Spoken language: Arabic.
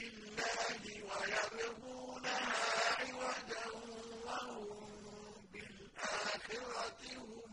الله ويبغونها عوجا وهم بالآخرة هم